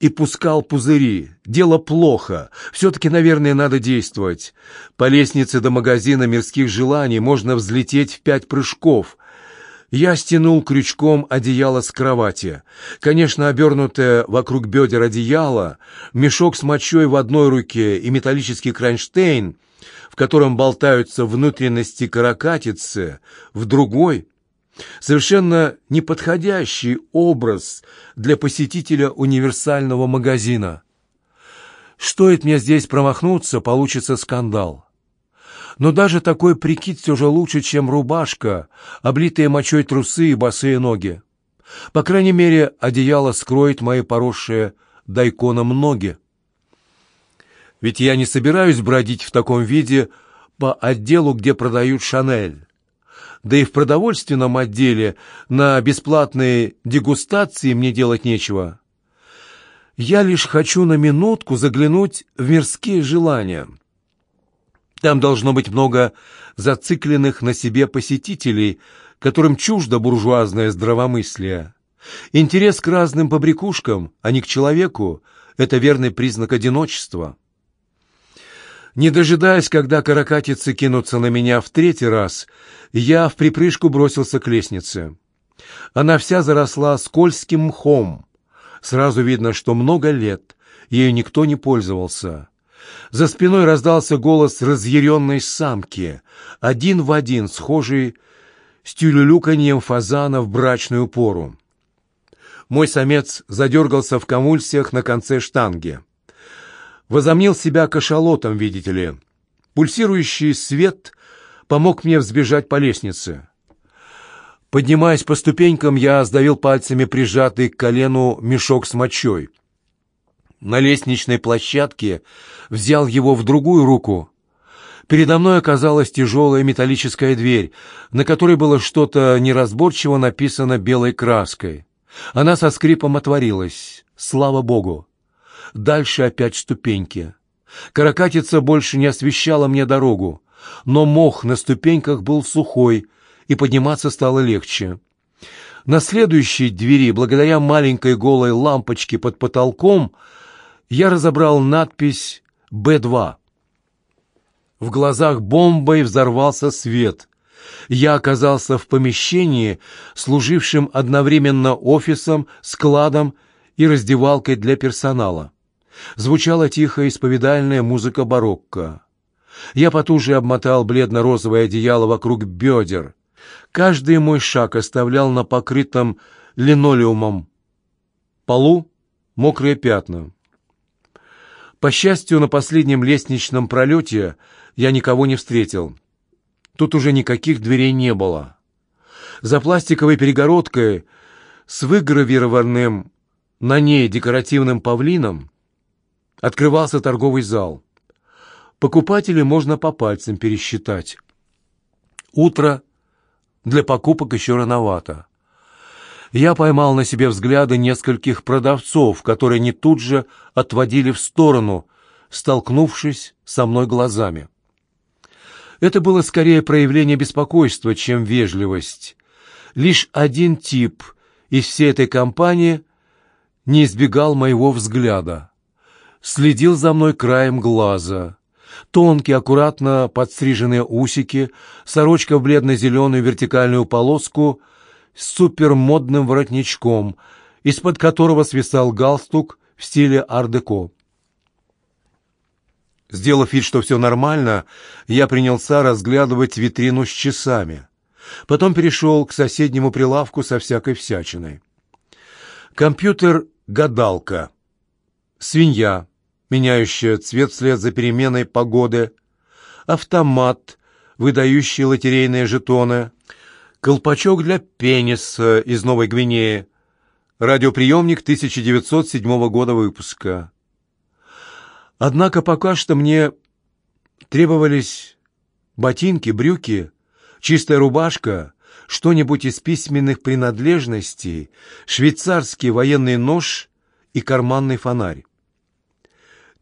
и пускал пузыри. Дело плохо. Все-таки, наверное, надо действовать. По лестнице до магазина мирских желаний можно взлететь в пять прыжков. Я стянул крючком одеяло с кровати. Конечно, обернутое вокруг бедер одеяло, мешок с мочой в одной руке и металлический кронштейн, в котором болтаются внутренности каракатицы, в другой — Совершенно неподходящий образ для посетителя универсального магазина. Стоит мне здесь промахнуться, получится скандал. Но даже такой прикид все же лучше, чем рубашка, облитые мочой трусы и босые ноги. По крайней мере, одеяло скроет мои поросшие дайконом ноги. Ведь я не собираюсь бродить в таком виде по отделу, где продают «Шанель» да и в продовольственном отделе на бесплатные дегустации мне делать нечего. Я лишь хочу на минутку заглянуть в мирские желания. Там должно быть много зацикленных на себе посетителей, которым чуждо буржуазное здравомыслие. Интерес к разным побрякушкам, а не к человеку — это верный признак одиночества. Не дожидаясь, когда каракатицы кинутся на меня в третий раз, я в припрыжку бросился к лестнице. Она вся заросла скользким мхом. Сразу видно, что много лет ею никто не пользовался. За спиной раздался голос разъяренной самки, один в один схожий с тюлюлюканьем фазана в брачную пору. Мой самец задергался в конвульсиях на конце штанги возомнил себя кашалотом, видите ли. Пульсирующий свет помог мне взбежать по лестнице. Поднимаясь по ступенькам, я сдавил пальцами прижатый к колену мешок с мочой. На лестничной площадке взял его в другую руку. Передо мной оказалась тяжелая металлическая дверь, на которой было что-то неразборчиво написано белой краской. Она со скрипом отворилась. Слава Богу! Дальше опять ступеньки. Каракатица больше не освещала мне дорогу, но мох на ступеньках был сухой, и подниматься стало легче. На следующей двери, благодаря маленькой голой лампочке под потолком, я разобрал надпись «Б2». В глазах бомбой взорвался свет. Я оказался в помещении, служившем одновременно офисом, складом и раздевалкой для персонала. Звучала тихая исповедальная музыка барокко. Я потуже обмотал бледно-розовое одеяло вокруг бедер. Каждый мой шаг оставлял на покрытом линолеумом полу мокрые пятна. По счастью, на последнем лестничном пролете я никого не встретил. Тут уже никаких дверей не было. За пластиковой перегородкой с выгравированным на ней декоративным павлином Открывался торговый зал. Покупателей можно по пальцам пересчитать. Утро для покупок еще рановато. Я поймал на себе взгляды нескольких продавцов, которые не тут же отводили в сторону, столкнувшись со мной глазами. Это было скорее проявление беспокойства, чем вежливость. Лишь один тип из всей этой компании не избегал моего взгляда следил за мной краем глаза. Тонкие, аккуратно подстриженные усики, сорочка в бледно-зеленую вертикальную полоску с супермодным воротничком, из-под которого свисал галстук в стиле ар-деко. Сделав вид, что все нормально, я принялся разглядывать витрину с часами. Потом перешел к соседнему прилавку со всякой всячиной. Компьютер-гадалка. Свинья меняющая цвет вслед за переменой погоды, автомат, выдающий лотерейные жетоны, колпачок для пениса из Новой Гвинеи, радиоприемник 1907 года выпуска. Однако пока что мне требовались ботинки, брюки, чистая рубашка, что-нибудь из письменных принадлежностей, швейцарский военный нож и карманный фонарь.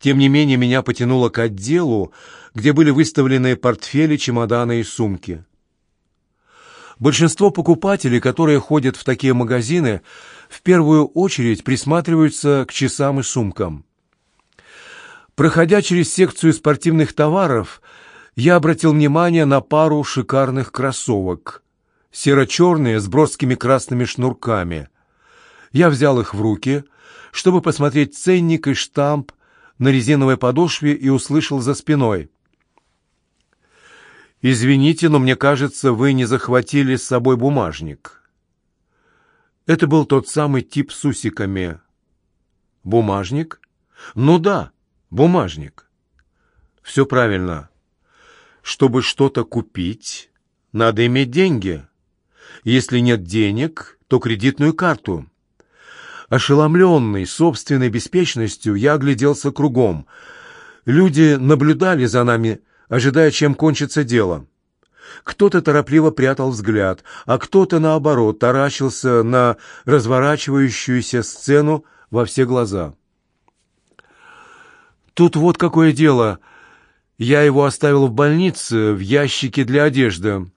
Тем не менее, меня потянуло к отделу, где были выставлены портфели, чемоданы и сумки. Большинство покупателей, которые ходят в такие магазины, в первую очередь присматриваются к часам и сумкам. Проходя через секцию спортивных товаров, я обратил внимание на пару шикарных кроссовок. Серо-черные с броскими красными шнурками. Я взял их в руки, чтобы посмотреть ценник и штамп на резиновой подошве и услышал за спиной. «Извините, но мне кажется, вы не захватили с собой бумажник». Это был тот самый тип с усиками. «Бумажник?» «Ну да, бумажник». «Все правильно. Чтобы что-то купить, надо иметь деньги. Если нет денег, то кредитную карту». Ошеломленный собственной беспечностью, я огляделся кругом. Люди наблюдали за нами, ожидая, чем кончится дело. Кто-то торопливо прятал взгляд, а кто-то, наоборот, таращился на разворачивающуюся сцену во все глаза. «Тут вот какое дело. Я его оставил в больнице, в ящике для одежды».